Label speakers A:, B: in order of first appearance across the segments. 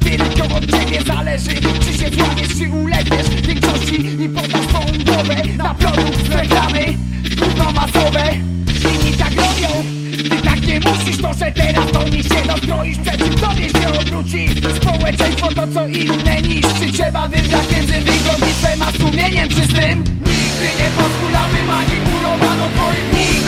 A: tylko od ciebie zależy. Czy się złamiesz, czy ulegniesz Większości i podasz swą głowę. Na produkt z reklamy Kurwa masowe Inni tak robią. Ty tak nie musisz, może teraz do nich się dostroisz Przeciw tobie się obróci Społeczeństwo to co inne niszczy. Trzeba wybrać między wygodnictwem a sumieniem czystym. Nigdy nie pozwólamy manipulowano twoim nigdy.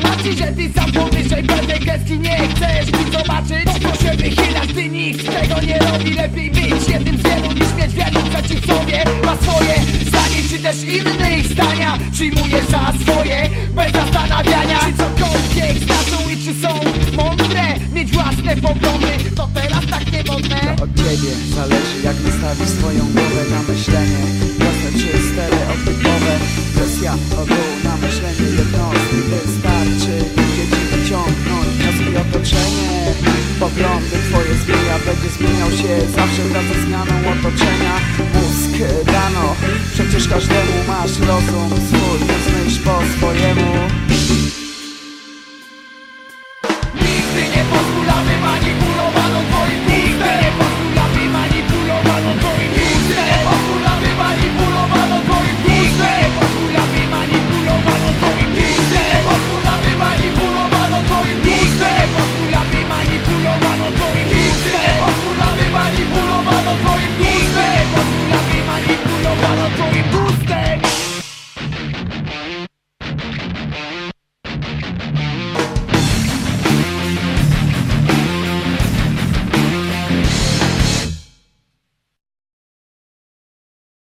A: Nie tłumaczy Że ty sam powyżej pewnej kreski nie chcesz. Nic zobaczyć To się wychylasz, ty nikt tego nie robi. Lepiej być jednym z wielu niż mieć wielu przeciw sobie. Ma swoje zdanie, czy też innych zdania. Przyjmujesz za swoje, bez zastanawiania. Czy cokolwiek znaczą i czy są mądre? Mieć własne poglądy, to teraz tak niemodne
B: Od ciebie zależy jak wystawisz swoją głowę na myślenie Poglądy twoje zmienia, będzie zmieniał się Zawsze wraz ze zmianą otoczenia. Mózg dano, przecież każdemu masz rozum swój Więc po swojemu